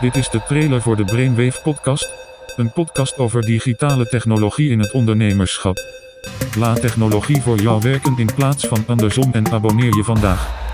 Dit is de trailer voor de Brainwave podcast. Een podcast over digitale technologie in het ondernemerschap. Laat technologie voor jou werken in plaats van andersom en abonneer je vandaag.